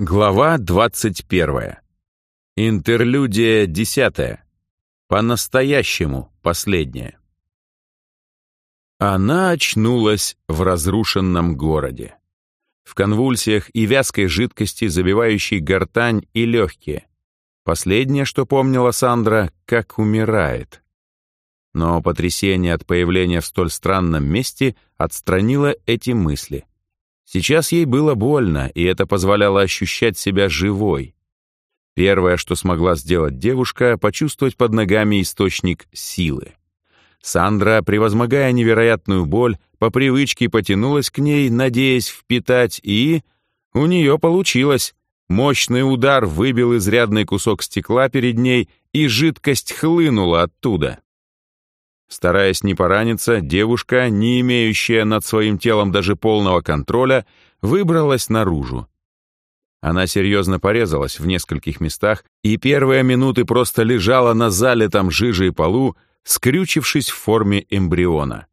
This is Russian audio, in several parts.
Глава 21. Интерлюдия 10. По-настоящему последняя. Она очнулась в разрушенном городе. В конвульсиях и вязкой жидкости, забивающей гортань и легкие. Последнее, что помнила Сандра, как умирает. Но потрясение от появления в столь странном месте отстранило эти мысли. Сейчас ей было больно, и это позволяло ощущать себя живой. Первое, что смогла сделать девушка, почувствовать под ногами источник силы. Сандра, превозмогая невероятную боль, по привычке потянулась к ней, надеясь впитать, и... У нее получилось. Мощный удар выбил изрядный кусок стекла перед ней, и жидкость хлынула оттуда. Стараясь не пораниться, девушка, не имеющая над своим телом даже полного контроля, выбралась наружу. Она серьезно порезалась в нескольких местах и первые минуты просто лежала на залитом жижей полу, скрючившись в форме эмбриона.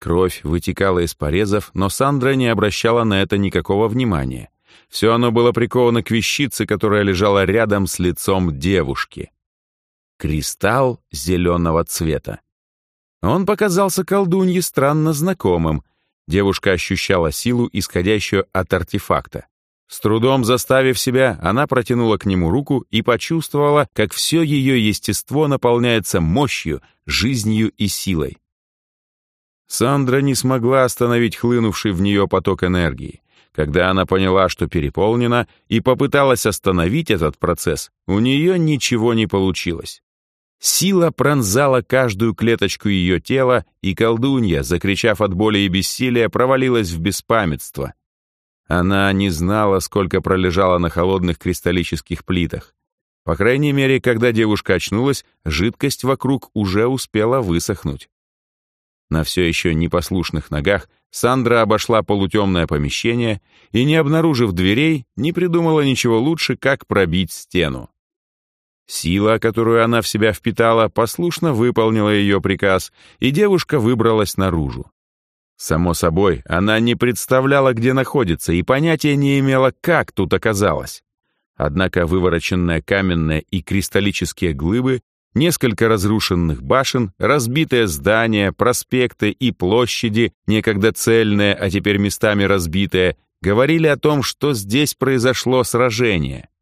Кровь вытекала из порезов, но Сандра не обращала на это никакого внимания. Все оно было приковано к вещице, которая лежала рядом с лицом девушки. Кристалл зеленого цвета. Он показался колдунье странно знакомым. Девушка ощущала силу, исходящую от артефакта. С трудом заставив себя, она протянула к нему руку и почувствовала, как все ее естество наполняется мощью, жизнью и силой. Сандра не смогла остановить хлынувший в нее поток энергии. Когда она поняла, что переполнена, и попыталась остановить этот процесс, у нее ничего не получилось. Сила пронзала каждую клеточку ее тела, и колдунья, закричав от боли и бессилия, провалилась в беспамятство. Она не знала, сколько пролежала на холодных кристаллических плитах. По крайней мере, когда девушка очнулась, жидкость вокруг уже успела высохнуть. На все еще непослушных ногах Сандра обошла полутемное помещение и, не обнаружив дверей, не придумала ничего лучше, как пробить стену. Сила, которую она в себя впитала, послушно выполнила ее приказ, и девушка выбралась наружу. Само собой, она не представляла, где находится, и понятия не имела, как тут оказалась. Однако вывороченная каменная и кристаллические глыбы, несколько разрушенных башен, разбитые здания, проспекты и площади, некогда цельные, а теперь местами разбитые, говорили о том, что здесь произошло сражение —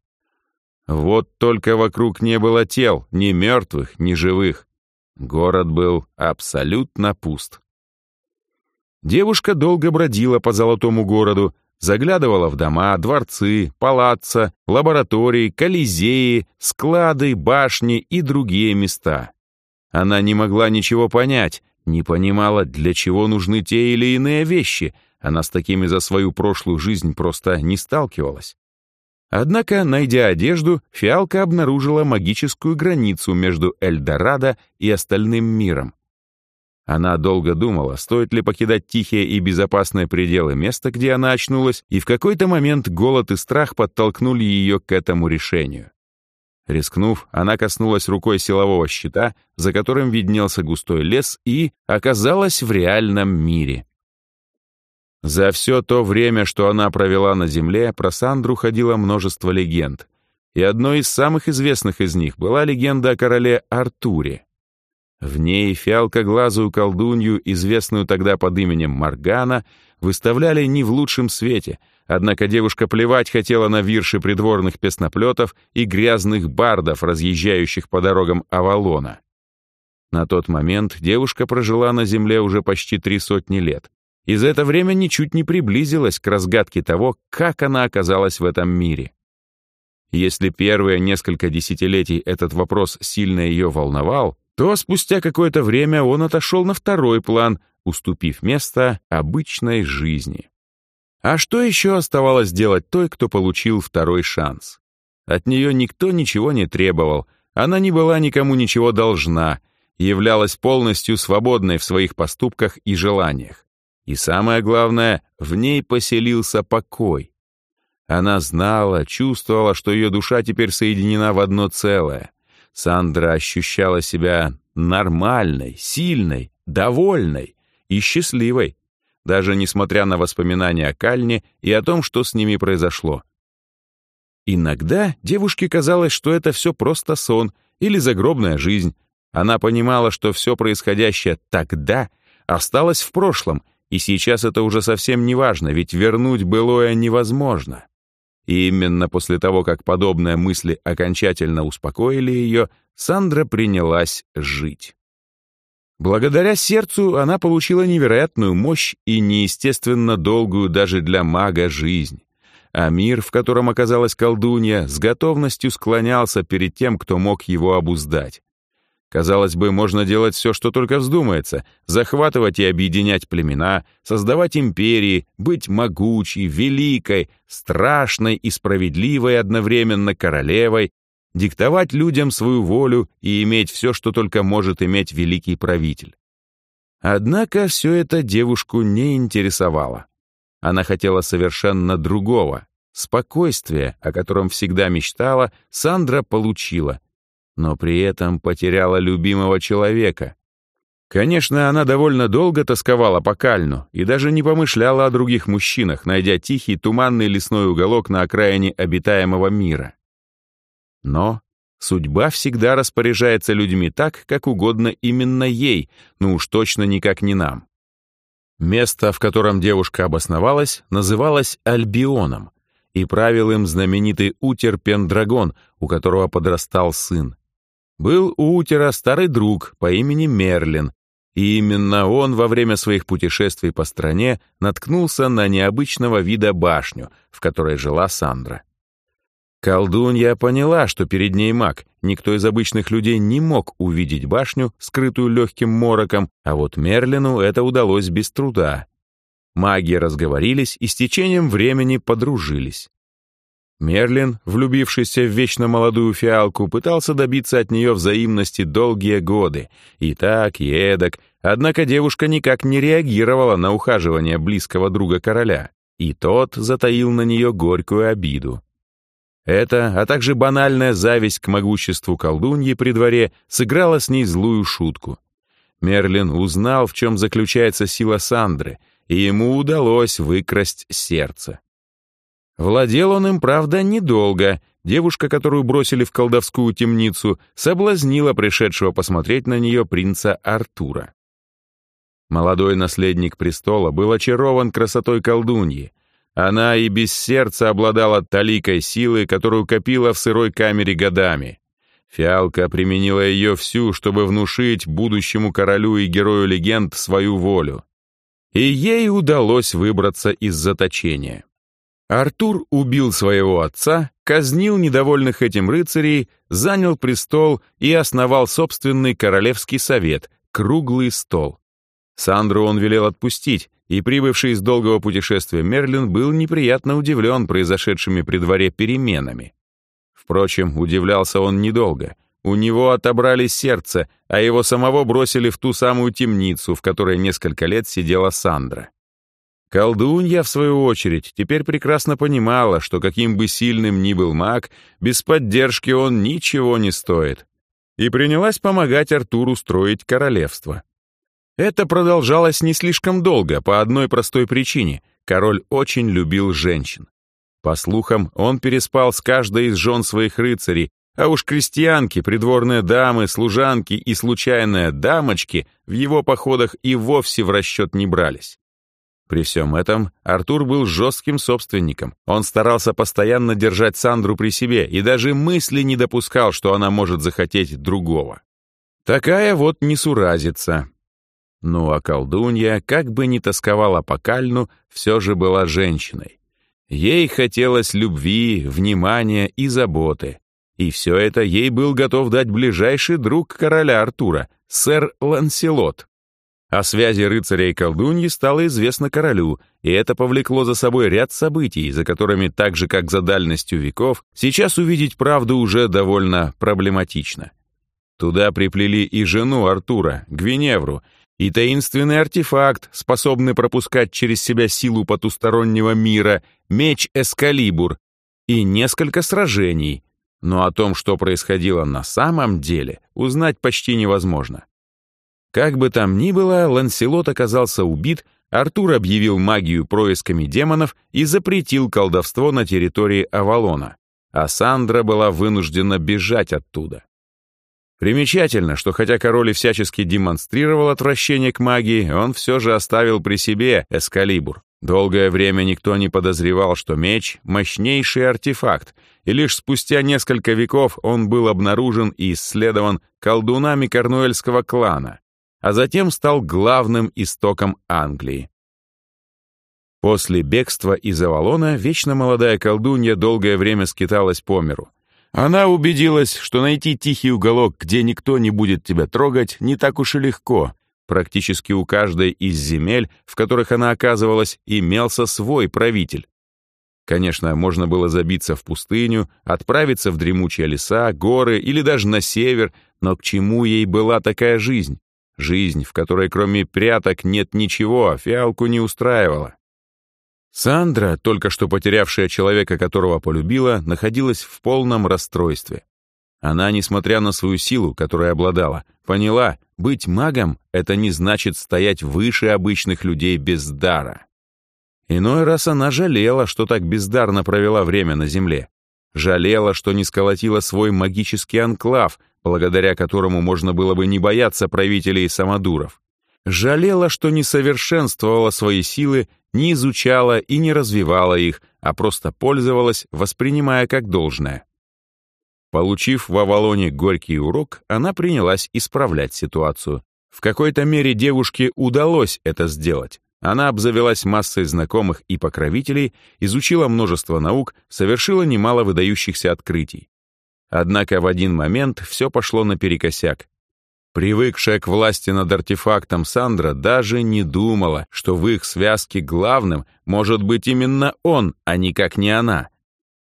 вот только вокруг не было тел, ни мертвых, ни живых. Город был абсолютно пуст. Девушка долго бродила по золотому городу, заглядывала в дома, дворцы, палаца, лаборатории, колизеи, склады, башни и другие места. Она не могла ничего понять, не понимала, для чего нужны те или иные вещи, она с такими за свою прошлую жизнь просто не сталкивалась. Однако, найдя одежду, фиалка обнаружила магическую границу между Эльдорадо и остальным миром. Она долго думала, стоит ли покидать тихие и безопасные пределы места, где она очнулась, и в какой-то момент голод и страх подтолкнули ее к этому решению. Рискнув, она коснулась рукой силового щита, за которым виднелся густой лес, и оказалась в реальном мире. За все то время, что она провела на Земле, про Сандру ходило множество легенд. И одной из самых известных из них была легенда о короле Артуре. В ней фиалкоглазую колдунью, известную тогда под именем Маргана, выставляли не в лучшем свете, однако девушка плевать хотела на вирши придворных песноплетов и грязных бардов, разъезжающих по дорогам Авалона. На тот момент девушка прожила на земле уже почти три сотни лет, и за это время ничуть не приблизилась к разгадке того, как она оказалась в этом мире. Если первые несколько десятилетий этот вопрос сильно ее волновал, то спустя какое-то время он отошел на второй план, уступив место обычной жизни. А что еще оставалось делать той, кто получил второй шанс? От нее никто ничего не требовал, она не была никому ничего должна, являлась полностью свободной в своих поступках и желаниях. И самое главное, в ней поселился покой. Она знала, чувствовала, что ее душа теперь соединена в одно целое. Сандра ощущала себя нормальной, сильной, довольной и счастливой, даже несмотря на воспоминания о Кальне и о том, что с ними произошло. Иногда девушке казалось, что это все просто сон или загробная жизнь. Она понимала, что все происходящее тогда осталось в прошлом, и сейчас это уже совсем не важно, ведь вернуть былое невозможно. И именно после того, как подобные мысли окончательно успокоили ее, Сандра принялась жить. Благодаря сердцу она получила невероятную мощь и неестественно долгую даже для мага жизнь. А мир, в котором оказалась колдунья, с готовностью склонялся перед тем, кто мог его обуздать. Казалось бы, можно делать все, что только вздумается, захватывать и объединять племена, создавать империи, быть могучей, великой, страшной и справедливой одновременно королевой, диктовать людям свою волю и иметь все, что только может иметь великий правитель. Однако все это девушку не интересовало. Она хотела совершенно другого. Спокойствие, о котором всегда мечтала, Сандра получила, но при этом потеряла любимого человека. Конечно, она довольно долго тосковала по Кальну и даже не помышляла о других мужчинах, найдя тихий туманный лесной уголок на окраине обитаемого мира. Но судьба всегда распоряжается людьми так, как угодно именно ей, ну уж точно никак не нам. Место, в котором девушка обосновалась, называлось Альбионом, и правил им знаменитый Утер Пендрагон, у которого подрастал сын. Был у Утера старый друг по имени Мерлин, и именно он во время своих путешествий по стране наткнулся на необычного вида башню, в которой жила Сандра. Колдунья поняла, что перед ней маг. Никто из обычных людей не мог увидеть башню, скрытую легким мороком, а вот Мерлину это удалось без труда. Маги разговорились и с течением времени подружились. Мерлин, влюбившийся в вечно молодую фиалку, пытался добиться от нее взаимности долгие годы. И так, и эдак. Однако девушка никак не реагировала на ухаживание близкого друга короля. И тот затаил на нее горькую обиду. Это, а также банальная зависть к могуществу колдуньи при дворе, сыграла с ней злую шутку. Мерлин узнал, в чем заключается сила Сандры, и ему удалось выкрасть сердце. Владел он им, правда, недолго. Девушка, которую бросили в колдовскую темницу, соблазнила пришедшего посмотреть на нее принца Артура. Молодой наследник престола был очарован красотой колдуньи. Она и без сердца обладала таликой силы, которую копила в сырой камере годами. Фиалка применила ее всю, чтобы внушить будущему королю и герою легенд свою волю. И ей удалось выбраться из заточения. Артур убил своего отца, казнил недовольных этим рыцарей, занял престол и основал собственный королевский совет, круглый стол. Сандру он велел отпустить, и прибывший из долгого путешествия Мерлин был неприятно удивлен произошедшими при дворе переменами. Впрочем, удивлялся он недолго. У него отобрали сердце, а его самого бросили в ту самую темницу, в которой несколько лет сидела Сандра. Колдунья, в свою очередь, теперь прекрасно понимала, что каким бы сильным ни был маг, без поддержки он ничего не стоит. И принялась помогать Артуру строить королевство. Это продолжалось не слишком долго, по одной простой причине. Король очень любил женщин. По слухам, он переспал с каждой из жен своих рыцарей, а уж крестьянки, придворные дамы, служанки и случайные дамочки в его походах и вовсе в расчет не брались. При всем этом Артур был жестким собственником. Он старался постоянно держать Сандру при себе и даже мысли не допускал, что она может захотеть другого. Такая вот несуразица. Ну а колдунья, как бы ни тосковала по Кальну, все же была женщиной. Ей хотелось любви, внимания и заботы. И все это ей был готов дать ближайший друг короля Артура, сэр Ланселот. О связи рыцаря и колдуньи стало известно королю, и это повлекло за собой ряд событий, за которыми, так же как за дальностью веков, сейчас увидеть правду уже довольно проблематично. Туда приплели и жену Артура, Гвиневру, и таинственный артефакт, способный пропускать через себя силу потустороннего мира, меч Эскалибур, и несколько сражений. Но о том, что происходило на самом деле, узнать почти невозможно. Как бы там ни было, Ланселот оказался убит, Артур объявил магию происками демонов и запретил колдовство на территории Авалона. а Сандра была вынуждена бежать оттуда. Примечательно, что хотя король и всячески демонстрировал отвращение к магии, он все же оставил при себе эскалибур. Долгое время никто не подозревал, что меч — мощнейший артефакт, и лишь спустя несколько веков он был обнаружен и исследован колдунами корнуэльского клана, а затем стал главным истоком Англии. После бегства из Авалона вечно молодая колдунья долгое время скиталась по миру. Она убедилась, что найти тихий уголок, где никто не будет тебя трогать, не так уж и легко. Практически у каждой из земель, в которых она оказывалась, имелся свой правитель. Конечно, можно было забиться в пустыню, отправиться в дремучие леса, горы или даже на север, но к чему ей была такая жизнь? Жизнь, в которой кроме пряток нет ничего, а фиалку не устраивала. Сандра, только что потерявшая человека, которого полюбила, находилась в полном расстройстве. Она, несмотря на свою силу, которой обладала, поняла, быть магом — это не значит стоять выше обычных людей без дара. Иной раз она жалела, что так бездарно провела время на земле. Жалела, что не сколотила свой магический анклав, благодаря которому можно было бы не бояться правителей и самодуров. Жалела, что не совершенствовала свои силы не изучала и не развивала их, а просто пользовалась, воспринимая как должное. Получив в Авалоне горький урок, она принялась исправлять ситуацию. В какой-то мере девушке удалось это сделать. Она обзавелась массой знакомых и покровителей, изучила множество наук, совершила немало выдающихся открытий. Однако в один момент все пошло наперекосяк. Привыкшая к власти над артефактом Сандра даже не думала, что в их связке главным может быть именно он, а никак не она.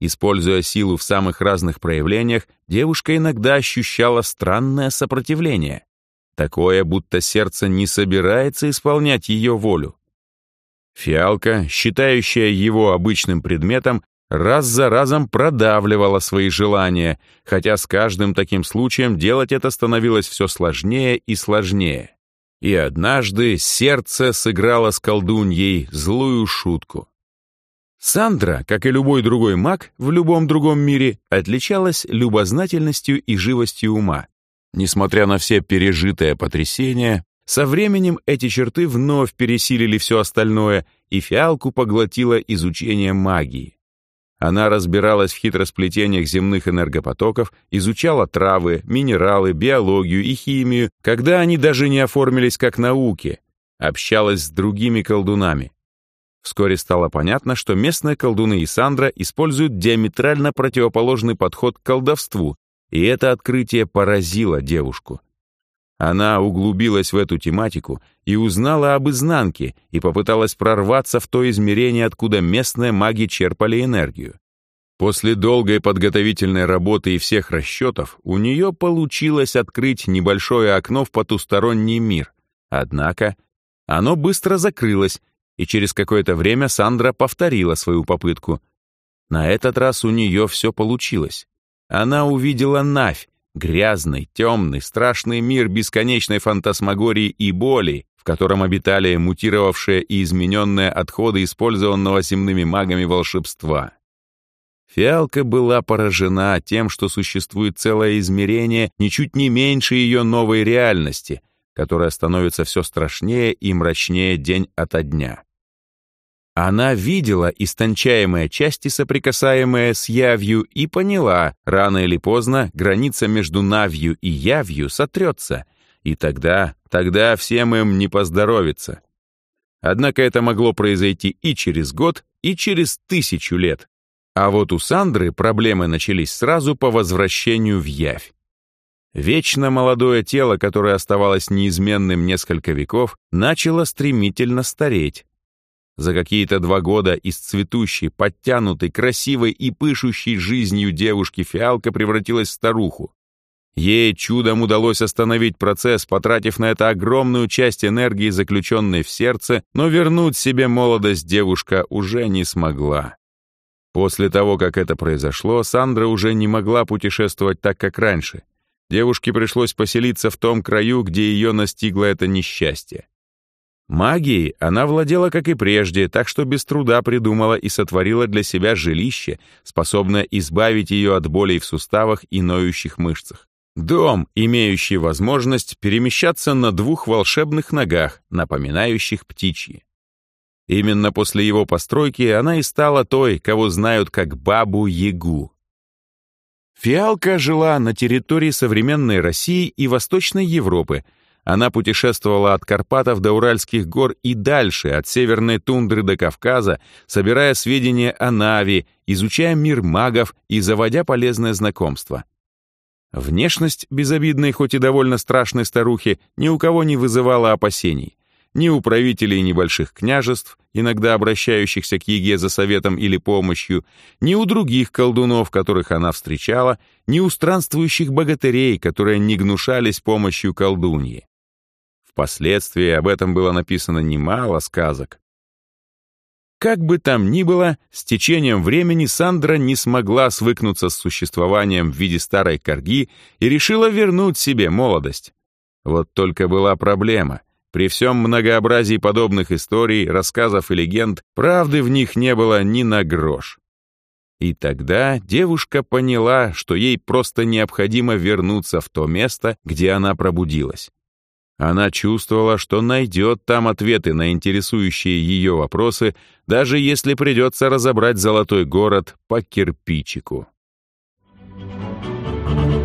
Используя силу в самых разных проявлениях, девушка иногда ощущала странное сопротивление. Такое, будто сердце не собирается исполнять ее волю. Фиалка, считающая его обычным предметом, раз за разом продавливала свои желания, хотя с каждым таким случаем делать это становилось все сложнее и сложнее. И однажды сердце сыграло с колдуньей злую шутку. Сандра, как и любой другой маг в любом другом мире, отличалась любознательностью и живостью ума. Несмотря на все пережитое потрясения, со временем эти черты вновь пересилили все остальное, и фиалку поглотило изучение магии. Она разбиралась в хитросплетениях земных энергопотоков, изучала травы, минералы, биологию и химию, когда они даже не оформились как науки, общалась с другими колдунами. Вскоре стало понятно, что местные колдуны и Сандра используют диаметрально противоположный подход к колдовству, и это открытие поразило девушку. Она углубилась в эту тематику и узнала об изнанке и попыталась прорваться в то измерение, откуда местные маги черпали энергию. После долгой подготовительной работы и всех расчетов у нее получилось открыть небольшое окно в потусторонний мир. Однако оно быстро закрылось, и через какое-то время Сандра повторила свою попытку. На этот раз у нее все получилось. Она увидела Навь, Грязный, темный, страшный мир бесконечной фантасмагории и боли, в котором обитали мутировавшие и измененные отходы использованного земными магами волшебства. Фиалка была поражена тем, что существует целое измерение ничуть не меньше ее новой реальности, которая становится все страшнее и мрачнее день ото дня. Она видела истончаемые части, соприкасаемые с явью, и поняла, рано или поздно граница между навью и явью сотрется, и тогда, тогда всем им не поздоровится. Однако это могло произойти и через год, и через тысячу лет. А вот у Сандры проблемы начались сразу по возвращению в явь. Вечно молодое тело, которое оставалось неизменным несколько веков, начало стремительно стареть. За какие-то два года из цветущей, подтянутой, красивой и пышущей жизнью девушки фиалка превратилась в старуху. Ей чудом удалось остановить процесс, потратив на это огромную часть энергии, заключенной в сердце, но вернуть себе молодость девушка уже не смогла. После того, как это произошло, Сандра уже не могла путешествовать так, как раньше. Девушке пришлось поселиться в том краю, где ее настигло это несчастье. Магией она владела, как и прежде, так что без труда придумала и сотворила для себя жилище, способное избавить ее от болей в суставах и ноющих мышцах. Дом, имеющий возможность перемещаться на двух волшебных ногах, напоминающих птичьи. Именно после его постройки она и стала той, кого знают как Бабу-Ягу. Фиалка жила на территории современной России и Восточной Европы. Она путешествовала от Карпатов до Уральских гор и дальше, от северной тундры до Кавказа, собирая сведения о Нави, изучая мир магов и заводя полезное знакомство. Внешность безобидной, хоть и довольно страшной старухи ни у кого не вызывала опасений ни у правителей небольших княжеств, иногда обращающихся к Еге за советом или помощью, ни у других колдунов, которых она встречала, ни у странствующих богатырей, которые не гнушались помощью колдуньи. Впоследствии об этом было написано немало сказок. Как бы там ни было, с течением времени Сандра не смогла свыкнуться с существованием в виде старой корги и решила вернуть себе молодость. Вот только была проблема — при всем многообразии подобных историй, рассказов и легенд, правды в них не было ни на грош. И тогда девушка поняла, что ей просто необходимо вернуться в то место, где она пробудилась. Она чувствовала, что найдет там ответы на интересующие ее вопросы, даже если придется разобрать золотой город по кирпичику. Thank you.